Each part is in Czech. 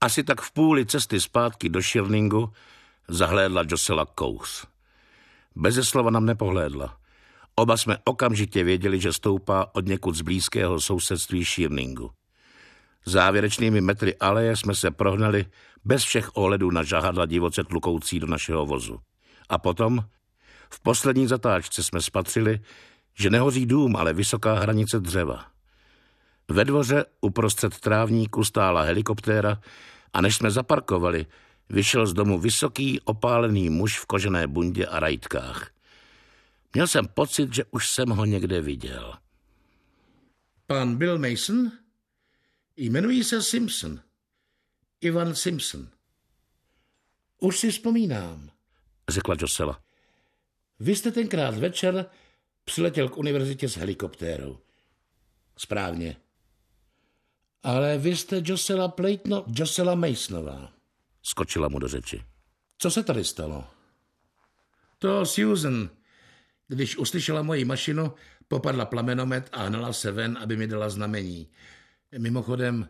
Asi tak v půli cesty zpátky do Shirningu zahlédla Josela Kous. Beze slova nám nepohlédla. Oba jsme okamžitě věděli, že stoupá od někud z blízkého sousedství Shirningu. Závěrečnými metry aleje jsme se prohnali bez všech ohledů na žahadla divoce tlukoucí do našeho vozu. A potom, v poslední zatáčce jsme spatřili, že nehoří dům, ale vysoká hranice dřeva. Ve dvoře uprostřed trávníku stála helikoptéra a než jsme zaparkovali, vyšel z domu vysoký opálený muž v kožené bundě a rajtkách. Měl jsem pocit, že už jsem ho někde viděl. Pan Bill Mason? Jmenuji se Simpson. Ivan Simpson. Už si vzpomínám, řekla Josela. Vy jste tenkrát večer přiletěl k univerzitě s helikoptérou. Správně. Ale vy jste Josela Plejtno, Josela Masonová. Skočila mu do řeči. Co se tady stalo? To Susan, když uslyšela moji mašinu, popadla plamenomet a hnala se ven, aby mi dala znamení. Mimochodem,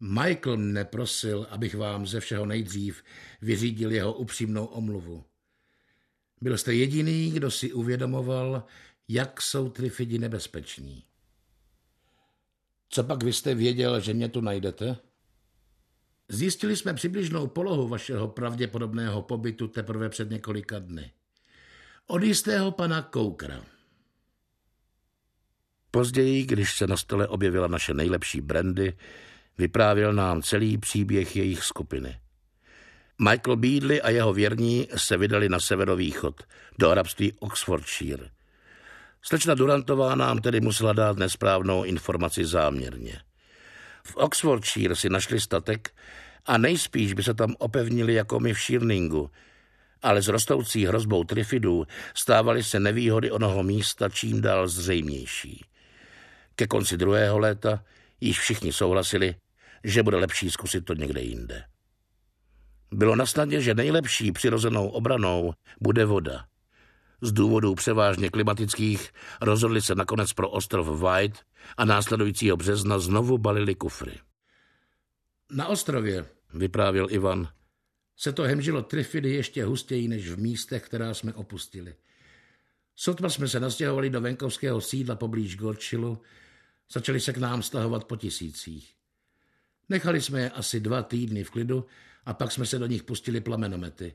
Michael mne prosil, abych vám ze všeho nejdřív vyřídil jeho upřímnou omluvu. Byl jste jediný, kdo si uvědomoval, jak jsou trifidi nebezpeční. Co pak vy jste věděl, že mě tu najdete? Zjistili jsme přibližnou polohu vašeho pravděpodobného pobytu teprve před několika dny. Od jistého pana Koukra. Později, když se na stole objevila naše nejlepší brandy, vyprávěl nám celý příběh jejich skupiny. Michael Beadley a jeho věrní se vydali na severovýchod, do arabství Oxfordshire. Slečna Durantová nám tedy musela dát nesprávnou informaci záměrně. V Oxfordshire si našli statek a nejspíš by se tam opevnili jako my v Sheerningu, ale s rostoucí hrozbou trifidů stávaly se nevýhody onoho místa čím dál zřejmější. Ke konci druhého léta již všichni souhlasili, že bude lepší zkusit to někde jinde. Bylo na snadě, že nejlepší přirozenou obranou bude voda. Z důvodů převážně klimatických rozhodli se nakonec pro ostrov White a následujícího března znovu balili kufry. Na ostrově, vyprávěl Ivan, se to hemžilo trifidy ještě hustěji než v místech, která jsme opustili. Sotva jsme se nastěhovali do venkovského sídla poblíž Gorčilu, začali se k nám stahovat po tisících. Nechali jsme je asi dva týdny v klidu a pak jsme se do nich pustili plamenomety.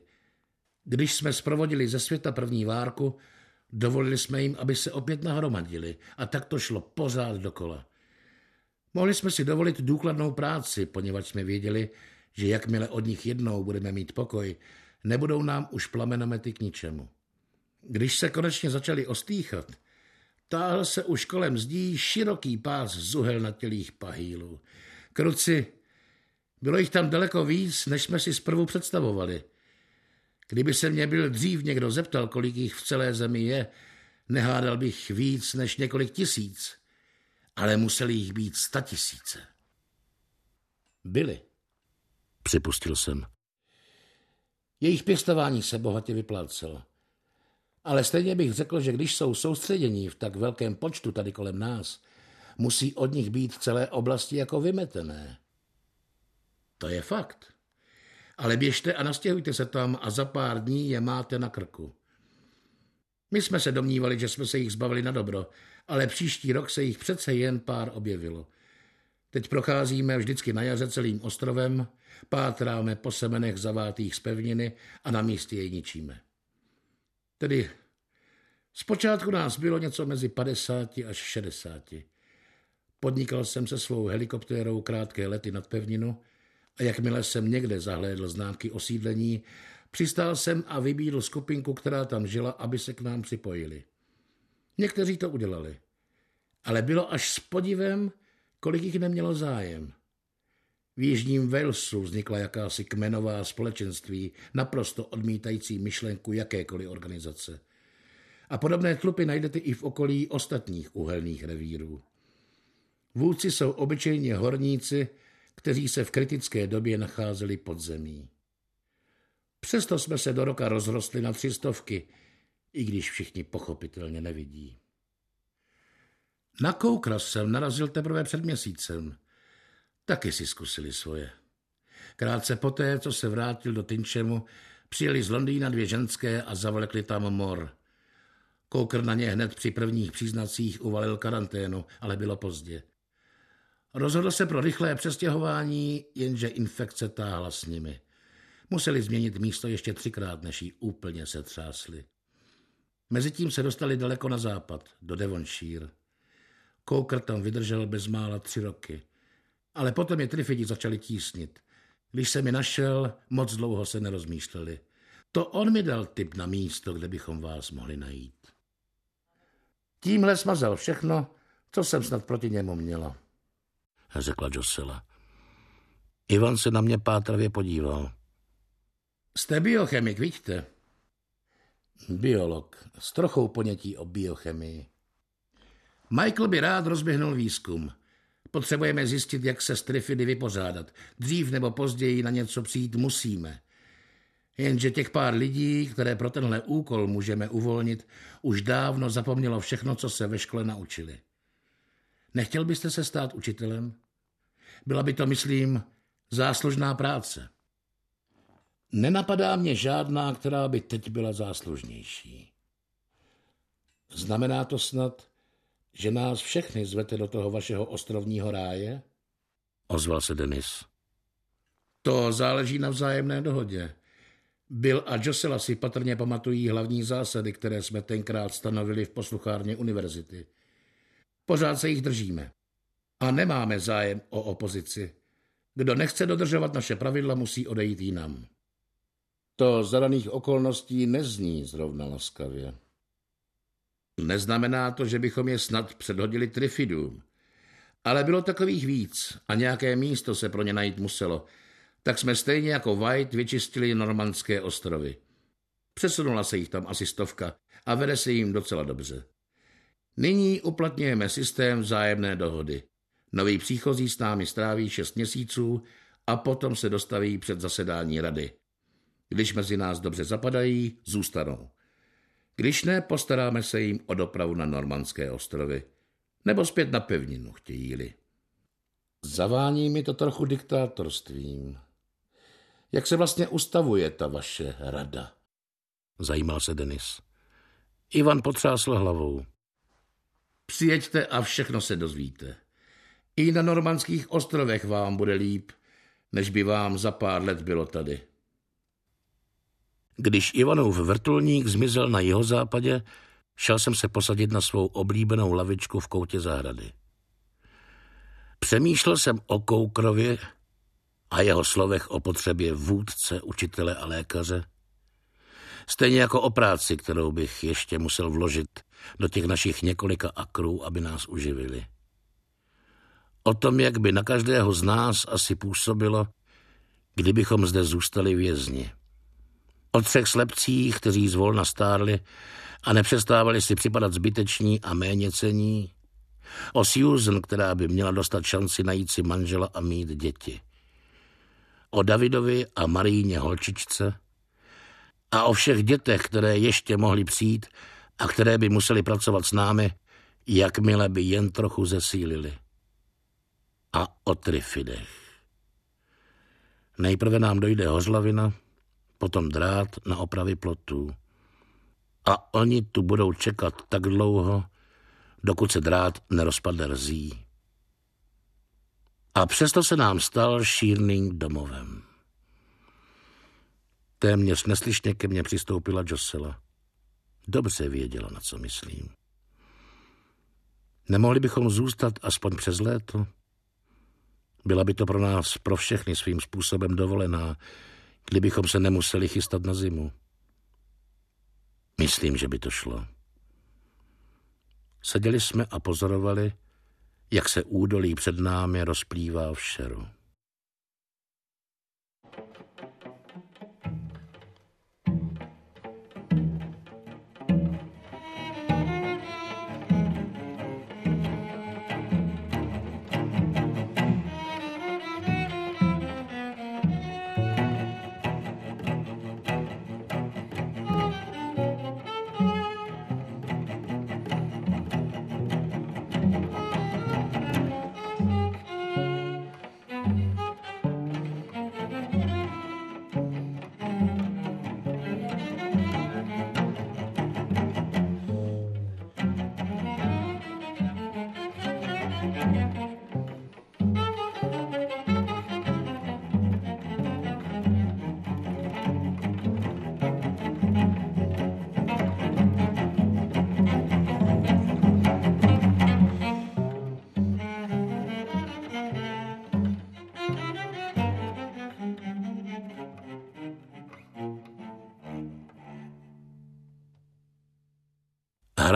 Když jsme zprovodili ze světa první várku, dovolili jsme jim, aby se opět nahromadili a tak to šlo pořád dokola. Mohli jsme si dovolit důkladnou práci, poněvadž jsme věděli, že jakmile od nich jednou budeme mít pokoj, nebudou nám už plamenomety k ničemu. Když se konečně začali ostýchat, táhl se už kolem zdí široký pás zuhelnatělých pahýlů. Kruci, bylo jich tam daleko víc, než jsme si zprvu představovali. Kdyby se mě byl dřív někdo zeptal, kolik jich v celé zemi je, nehádal bych víc než několik tisíc, ale museli jich být sta tisíce. Byli. Připustil jsem. Jejich pěstování se bohatě vyplácelo. Ale stejně bych řekl, že když jsou soustředění v tak velkém počtu tady kolem nás, musí od nich být celé oblasti jako vymetené. To je fakt. Ale běžte a nastěhujte se tam a za pár dní je máte na krku. My jsme se domnívali, že jsme se jich zbavili na dobro, ale příští rok se jich přece jen pár objevilo. Teď procházíme vždycky na jaře celým ostrovem, pátráme po semenech zavátých z pevniny a na místě je ničíme. Tedy zpočátku nás bylo něco mezi 50 až 60. Podnikal jsem se svou helikoptérou krátké lety nad pevninu a jakmile jsem někde zahlédl známky osídlení, přistál jsem a vybídl skupinku, která tam žila, aby se k nám připojili. Někteří to udělali, ale bylo až s podivem, kolik jich nemělo zájem. V jižním Walesu vznikla jakási kmenová společenství, naprosto odmítající myšlenku jakékoliv organizace. A podobné tlupy najdete i v okolí ostatních uhelných revírů. Vůdci jsou obyčejně horníci, kteří se v kritické době nacházeli pod zemí. Přesto jsme se do roka rozrostli na tři stovky, i když všichni pochopitelně nevidí. Na koukras jsem narazil teprve před měsícem. Taky si zkusili svoje. Krátce poté, co se vrátil do Tinčemu, přijeli z Londýna dvě ženské a zavlekli tam mor. Koukr na ně hned při prvních příznacích uvalil karanténu, ale bylo pozdě. Rozhodl se pro rychlé přestěhování, jenže infekce táhla s nimi. Museli změnit místo ještě třikrát, než jí úplně se třásli. Mezitím se dostali daleko na západ, do Devonshire. Koukr tam vydržel bezmála tři roky. Ale potom je trifidi začali tísnit. Když se mi našel, moc dlouho se nerozmýšleli. To on mi dal tip na místo, kde bychom vás mohli najít. Tímhle smazal všechno, co jsem snad proti němu měla. Řekla Josela. Ivan se na mě pátravě podíval. Jste biochemik, vidíte? Biolog, s trochou ponětí o biochemii. Michael by rád rozběhnul výzkum. Potřebujeme zjistit, jak se s trifidy vypořádat. Dřív nebo později na něco přijít musíme. Jenže těch pár lidí, které pro tenhle úkol můžeme uvolnit, už dávno zapomnělo všechno, co se ve škole naučili. Nechtěl byste se stát učitelem? Byla by to, myslím, záslužná práce. Nenapadá mě žádná, která by teď byla záslužnější. Znamená to snad, že nás všechny zvete do toho vašeho ostrovního ráje? Ozval se Denis. To záleží na vzájemné dohodě. Bill a Josela si patrně pamatují hlavní zásady, které jsme tenkrát stanovili v posluchárně univerzity. Pořád se jich držíme. A nemáme zájem o opozici. Kdo nechce dodržovat naše pravidla, musí odejít jinam. To za daných okolností nezní zrovna laskavě. Neznamená to, že bychom je snad předhodili trifidům. Ale bylo takových víc a nějaké místo se pro ně najít muselo. Tak jsme stejně jako White vyčistili normandské ostrovy. Přesunula se jich tam asi stovka a vede se jim docela dobře. Nyní uplatňujeme systém vzájemné dohody. Noví příchozí s námi stráví šest měsíců a potom se dostaví před zasedání rady. Když mezi nás dobře zapadají, zůstanou. Když ne, postaráme se jim o dopravu na Normandské ostrovy. Nebo zpět na pevninu, chtějí-li. Zavání mi to trochu diktátorstvím. Jak se vlastně ustavuje ta vaše rada? Zajímal se Denis. Ivan potřásl hlavou. Přijeďte a všechno se dozvíte. I na normandských ostrovech vám bude líp, než by vám za pár let bylo tady. Když Ivanův vrtulník zmizel na jeho západě, šel jsem se posadit na svou oblíbenou lavičku v koutě zahrady. Přemýšlel jsem o Koukrovi a jeho slovech o potřebě vůdce, učitele a lékaře. Stejně jako o práci, kterou bych ještě musel vložit do těch našich několika akrů, aby nás uživili. O tom, jak by na každého z nás asi působilo, kdybychom zde zůstali vězni. O třech slepcích, kteří zvolna stárli a nepřestávali si připadat zbyteční a méně cení. O Susan, která by měla dostat šanci najít si manžela a mít děti. O Davidovi a Maríně holčičce. A o všech dětech, které ještě mohly přijít a které by museli pracovat s námi, jakmile by jen trochu zesílili. A o Trifidech. Nejprve nám dojde hořlavina, potom drát na opravy plotů. A oni tu budou čekat tak dlouho, dokud se drát nerozpadne rzí. A přesto se nám stal šírným domovem. Téměř neslyšně ke mně přistoupila Josela. Dobře věděla, na co myslím. Nemohli bychom zůstat aspoň přes léto? Byla by to pro nás, pro všechny svým způsobem dovolená, kdybychom se nemuseli chystat na zimu. Myslím, že by to šlo. Seděli jsme a pozorovali, jak se údolí před námi rozplývá v šeru.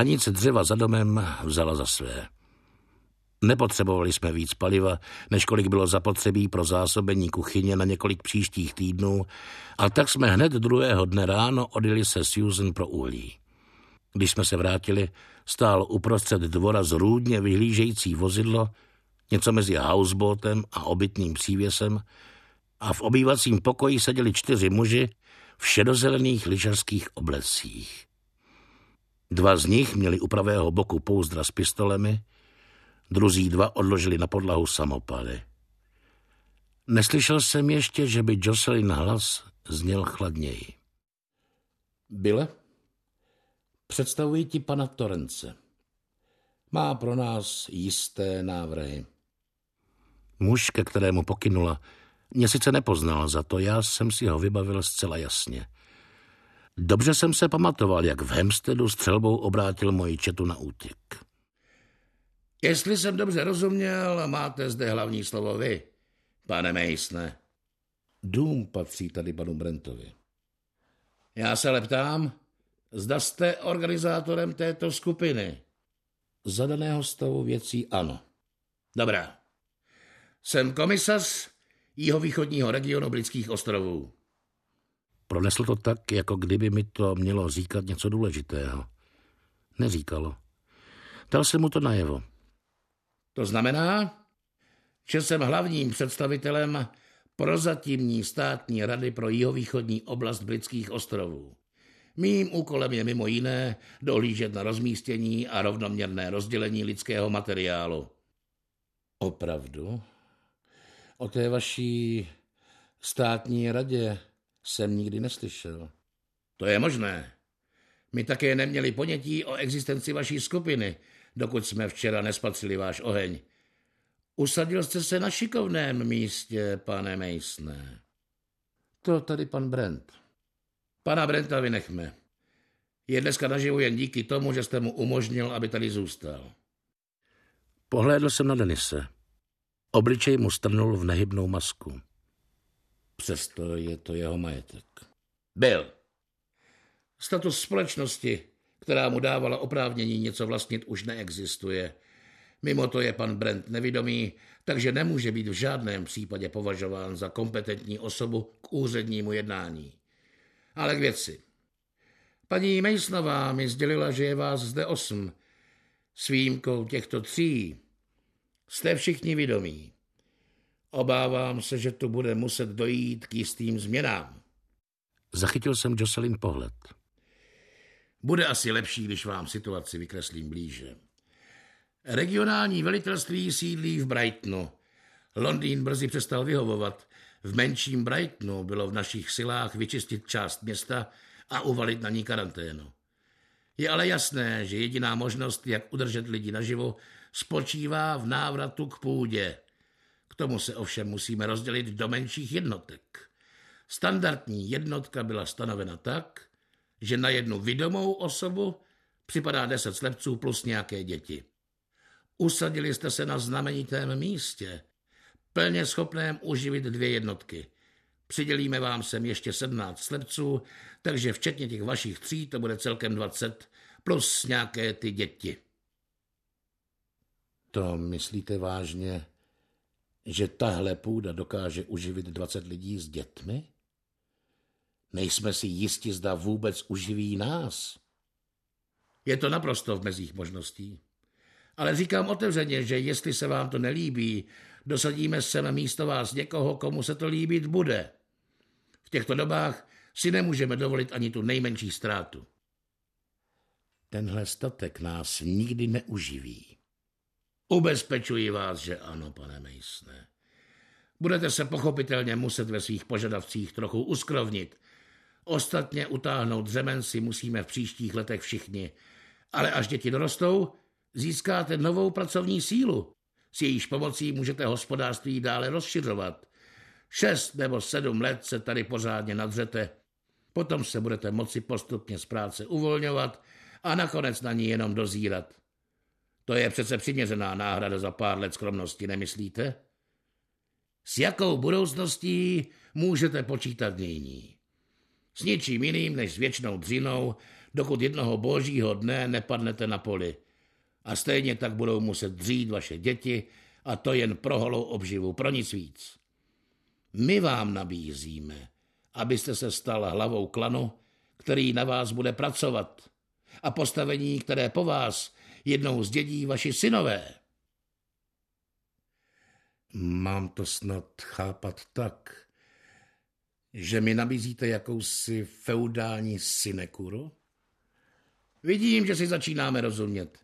Hranice dřeva za domem vzala za své. Nepotřebovali jsme víc paliva, než kolik bylo zapotřebí pro zásobení kuchyně na několik příštích týdnů, a tak jsme hned druhého dne ráno odjeli se Susan pro uhlí. Když jsme se vrátili, stál uprostřed dvora zrůdně vyhlížející vozidlo, něco mezi houseboatem a obytným přívěsem, a v obývacím pokoji seděli čtyři muži v šedozelených lyžařských oblecích. Dva z nich měli u pravého boku pouzdra s pistolemi, druzí dva odložili na podlahu samopaly. Neslyšel jsem ještě, že by Jocelyn hlas zněl chladněji. Byle, představuji ti pana Torence. Má pro nás jisté návrhy. Muž, ke kterému pokynula, mě sice nepoznal, za to já jsem si ho vybavil zcela jasně. Dobře jsem se pamatoval, jak v Hemstedu střelbou obrátil moji četu na útěk. Jestli jsem dobře rozuměl, máte zde hlavní slovo vy, pane Mejsne. Dům patří tady panu Brentovi. Já se leptám, zda jste organizátorem této skupiny. Zadaného stavu věcí ano. Dobrá. Jsem komisař jihovýchodního regionu Britských ostrovů. Pronesl to tak, jako kdyby mi to mělo říkat něco důležitého. Neříkalo. Dal se mu to najevo. To znamená, že jsem hlavním představitelem prozatímní státní rady pro jihovýchodní oblast Britských ostrovů. Mým úkolem je mimo jiné dohlížet na rozmístění a rovnoměrné rozdělení lidského materiálu. Opravdu? O té vaší státní radě jsem nikdy neslyšel. To je možné. My také neměli ponětí o existenci vaší skupiny, dokud jsme včera nespatřili váš oheň. Usadil jste se na šikovném místě, pane Mejsne. To tady pan Brent. Pana Brenta vynechme. Je dneska naživu jen díky tomu, že jste mu umožnil, aby tady zůstal. Pohlédl jsem na Denise. Obličej mu strnul v nehybnou masku. Přesto je to jeho majetek. Byl. Status společnosti, která mu dávala oprávnění něco vlastnit, už neexistuje. Mimo to je pan Brent nevidomý, takže nemůže být v žádném případě považován za kompetentní osobu k úřednímu jednání. Ale k věci. Paní Mejsnová mi sdělila, že je vás zde osm. S výjimkou těchto tří jste všichni vědomí. Obávám se, že tu bude muset dojít k jistým změnám. Zachytil jsem Jocelyn pohled. Bude asi lepší, když vám situaci vykreslím blíže. Regionální velitelství sídlí v Brightonu. Londýn brzy přestal vyhovovat. V menším Brightonu bylo v našich silách vyčistit část města a uvalit na ní karanténu. Je ale jasné, že jediná možnost, jak udržet lidi naživo, spočívá v návratu k půdě. Tomu se ovšem musíme rozdělit do menších jednotek. Standardní jednotka byla stanovena tak, že na jednu vidomou osobu připadá deset slepců plus nějaké děti. Usadili jste se na znamenitém místě, plně schopném uživit dvě jednotky. Přidělíme vám sem ještě sedmnáct slepců, takže včetně těch vašich tří to bude celkem dvacet, plus nějaké ty děti. To myslíte vážně, že tahle půda dokáže uživit 20 lidí s dětmi? Nejsme si jisti, zda vůbec uživí nás. Je to naprosto v mezích možností. Ale říkám otevřeně, že jestli se vám to nelíbí, dosadíme sem místo vás někoho, komu se to líbit bude. V těchto dobách si nemůžeme dovolit ani tu nejmenší ztrátu. Tenhle statek nás nikdy neuživí. Ubezpečuji vás, že ano, pane Mejsne. Budete se pochopitelně muset ve svých požadavcích trochu uskrovnit. Ostatně utáhnout řemen si musíme v příštích letech všichni. Ale až děti dorostou, získáte novou pracovní sílu. S jejíž pomocí můžete hospodářství dále rozšiřovat. Šest nebo sedm let se tady pořádně nadřete. Potom se budete moci postupně z práce uvolňovat a nakonec na ní jenom dozírat. To je přece přiměřená náhrada za pár let skromnosti, nemyslíte? S jakou budoucností můžete počítat nyní? S ničím jiným než s věčnou dřinou dokud jednoho božího dne nepadnete na poli. A stejně tak budou muset dřít vaše děti a to jen pro holou obživu, pro nic víc. My vám nabízíme, abyste se stal hlavou klanu, který na vás bude pracovat a postavení, které po vás jednou zdědí vaši synové. Mám to snad chápat tak, že mi nabízíte jakousi feudální sinekuru? Vidím, že si začínáme rozumět.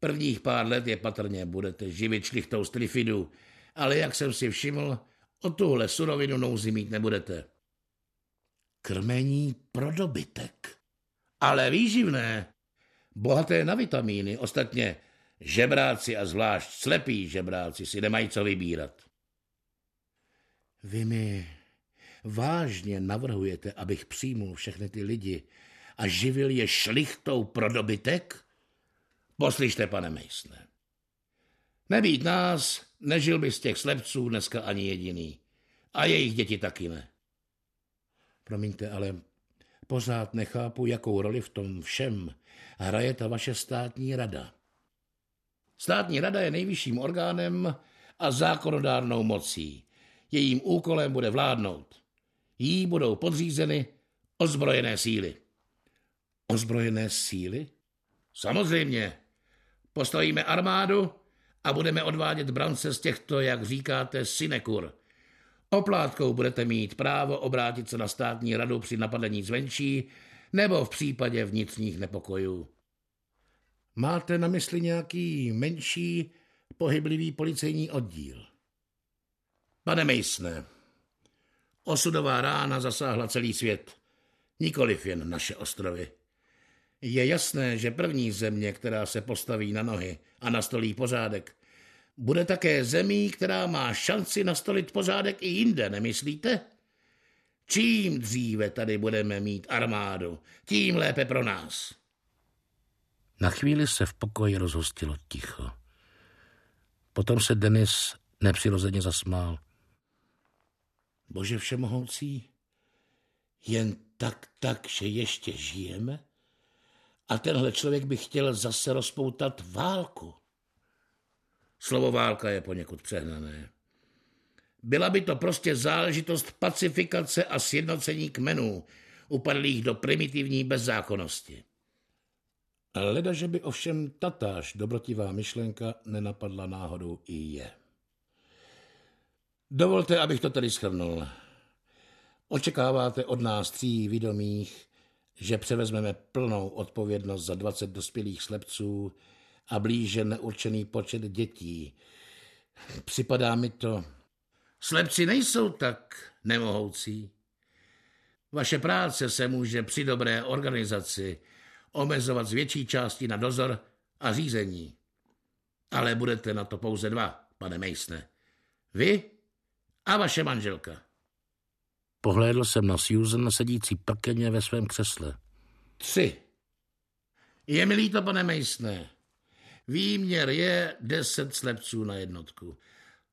Prvních pár let je patrně budete živit šlichtou z trifidu, ale jak jsem si všiml, o tuhle surovinu nouzi mít nebudete. Krmení pro dobytek. Ale výživné. Bohaté na vitamíny. Ostatně žebráci a zvlášť slepí žebráci si nemají co vybírat. Vy mi vážně navrhujete, abych přijmul všechny ty lidi a živil je šlichtou pro dobytek? Poslyšte, pane Mejsne. Nebýt nás, nežil by z těch slepců dneska ani jediný. A jejich děti taky ne. Promiňte, ale pořád nechápu, jakou roli v tom všem hraje ta vaše státní rada. Státní rada je nejvyšším orgánem a zákonodárnou mocí. Jejím úkolem bude vládnout. Jí budou podřízeny ozbrojené síly. Ozbrojené síly? Samozřejmě. Postavíme armádu a budeme odvádět brance z těchto, jak říkáte, sinekur. Oplátkou budete mít právo obrátit se na státní radu při napadení zvenčí nebo v případě vnitřních nepokojů. Máte na mysli nějaký menší, pohyblivý policejní oddíl? Pane Mejsne, osudová rána zasáhla celý svět, nikoliv jen naše ostrovy. Je jasné, že první země, která se postaví na nohy a nastolí pořádek, bude také zemí, která má šanci nastolit pořádek i jinde, nemyslíte? Čím dříve tady budeme mít armádu, tím lépe pro nás. Na chvíli se v pokoji rozhostilo ticho. Potom se Denis nepřirozeně zasmál. Bože všemohoucí, jen tak, tak, že ještě žijeme? A tenhle člověk by chtěl zase rozpoutat válku. Slovo válka je poněkud přehnané. Byla by to prostě záležitost pacifikace a sjednocení kmenů, upadlých do primitivní bezzákonnosti. Leda, že by ovšem tatáž dobrotivá myšlenka nenapadla náhodou i je. Dovolte, abych to tady schrnul. Očekáváte od nás tří vědomých, že převezmeme plnou odpovědnost za 20 dospělých slepců a blíže neurčený počet dětí. Připadá mi to... Slepci nejsou tak nemohoucí. Vaše práce se může při dobré organizaci omezovat z větší části na dozor a řízení. Ale budete na to pouze dva, pane Mejsne. Vy a vaše manželka. Pohlédl jsem na Susan sedící pakeně ve svém křesle. Tři. Je mi líto, pane Mejsne. Výměr je deset slepců na jednotku.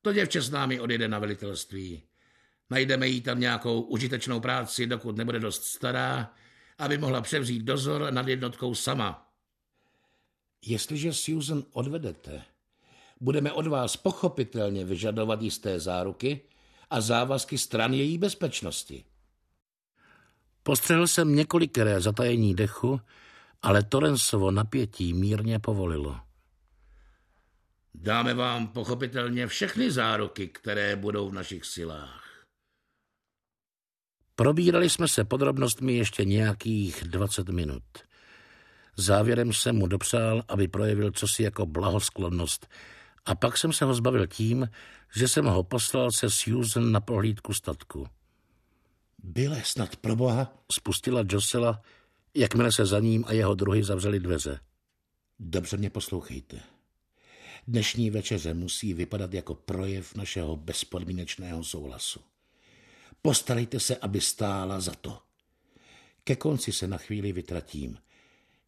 To děvče s námi odjede na velitelství. Najdeme jí tam nějakou užitečnou práci, dokud nebude dost stará, aby mohla převzít dozor nad jednotkou sama. Jestliže Susan odvedete, budeme od vás pochopitelně vyžadovat jisté záruky a závazky stran její bezpečnosti. Postřehl jsem několikeré zatajení dechu, ale Torensovo napětí mírně povolilo. Dáme vám pochopitelně všechny záruky, které budou v našich silách. Probírali jsme se podrobnostmi ještě nějakých 20 minut. Závěrem jsem mu dopřál, aby projevil cosi jako blahosklonnost a pak jsem se ho zbavil tím, že jsem ho poslal se Susan na prohlídku statku. Byle snad pro boha, spustila Josela, jakmile se za ním a jeho druhy zavřeli dveře. Dobře mě poslouchejte. Dnešní večeře musí vypadat jako projev našeho bezpodmínečného souhlasu. Postarejte se, aby stála za to. Ke konci se na chvíli vytratím.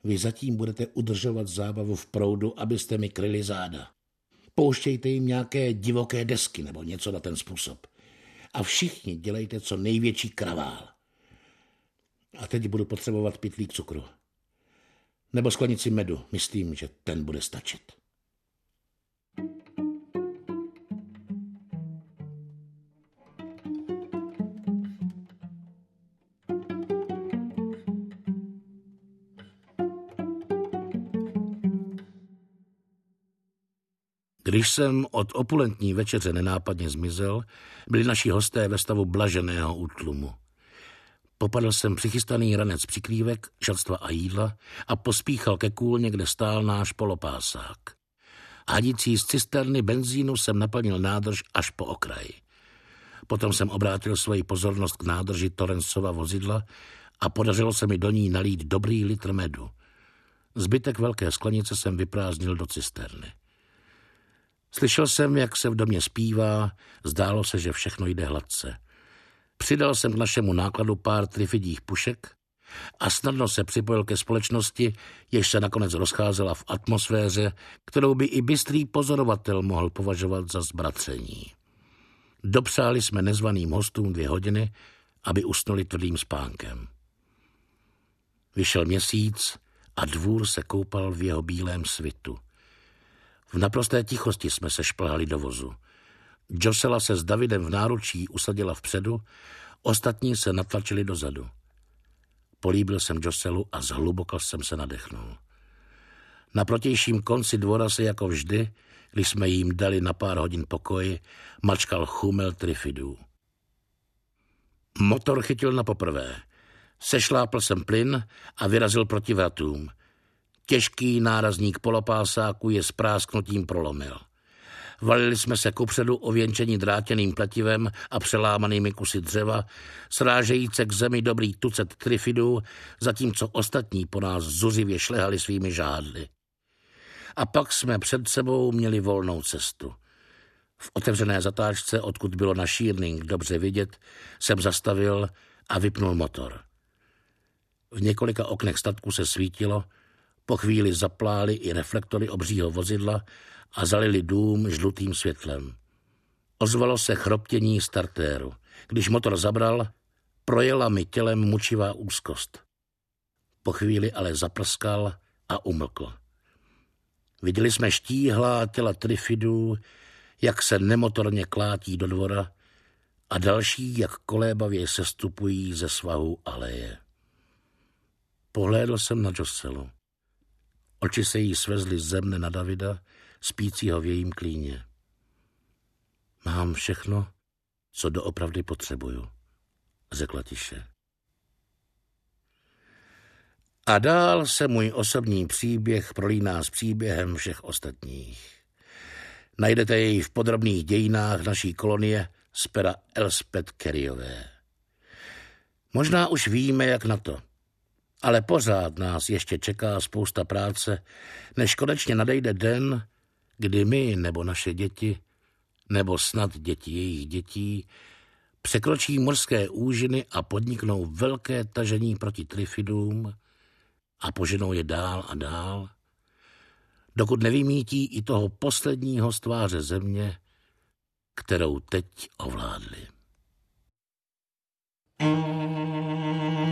Vy zatím budete udržovat zábavu v proudu, abyste mi kryli záda. Pouštějte jim nějaké divoké desky nebo něco na ten způsob. A všichni dělejte co největší kravál. A teď budu potřebovat pitlík cukru. Nebo sklenici medu. Myslím, že ten bude stačit. Když jsem od opulentní večeře nenápadně zmizel, byli naši hosté ve stavu blaženého útlumu. Popadl jsem přichystaný ranec přikrývek, šatstva a jídla a pospíchal ke kůlně, kde stál náš polopásák. Hadící z cisterny benzínu jsem naplnil nádrž až po okraji. Potom jsem obrátil svoji pozornost k nádrži Torensova vozidla a podařilo se mi do ní nalít dobrý litr medu. Zbytek velké sklenice jsem vyprázdnil do cisterny. Slyšel jsem, jak se v domě zpívá, zdálo se, že všechno jde hladce. Přidal jsem k našemu nákladu pár trifidích pušek a snadno se připojil ke společnosti, jež se nakonec rozcházela v atmosféře, kterou by i bystrý pozorovatel mohl považovat za zbratření. Dopřáli jsme nezvaným hostům dvě hodiny, aby usnuli tvrdým spánkem. Vyšel měsíc a dvůr se koupal v jeho bílém svitu. V naprosté tichosti jsme se šplhali do vozu. Josela se s Davidem v náručí usadila vpředu, ostatní se natlačili dozadu. Políbil jsem Joselu a zhluboko jsem se nadechnul. Na protějším konci dvora se jako vždy, když jsme jim dali na pár hodin pokoj, mačkal chumel trifidů. Motor chytil na poprvé. Sešlápl jsem plyn a vyrazil proti vratům. Těžký nárazník polopásáku je s prásknutím prolomil. Valili jsme se kupředu ověnčení drátěným pletivem a přelámanými kusy dřeva, srážejíce k zemi dobrý tucet trifidů, zatímco ostatní po nás zuřivě šlehali svými žádly. A pak jsme před sebou měli volnou cestu. V otevřené zatáčce, odkud bylo na šírning dobře vidět, jsem zastavil a vypnul motor. V několika oknech statku se svítilo, po chvíli zaplály i reflektory obřího vozidla a zalili dům žlutým světlem. Ozvalo se chroptění startéru. Když motor zabral, projela mi tělem mučivá úzkost. Po chvíli ale zaprskal a umlkl. Viděli jsme štíhlá těla trifidů, jak se nemotorně klátí do dvora a další, jak kolébavě sestupují ze svahu aleje. Pohlédl jsem na Joselu. Oči se jí svezly ze mne na Davida, spícího v jejím klíně. Mám všechno, co doopravdy potřebuju, řekla tiše. A dál se můj osobní příběh prolíná s příběhem všech ostatních. Najdete jej v podrobných dějinách naší kolonie z pera Elspeth Kerryové. Možná už víme, jak na to. Ale pořád nás ještě čeká spousta práce, než konečně nadejde den, kdy my nebo naše děti, nebo snad děti jejich dětí, překročí morské úžiny a podniknou velké tažení proti trifidům a poženou je dál a dál, dokud nevymítí i toho posledního z tváře země, kterou teď ovládli. Mm-hmm.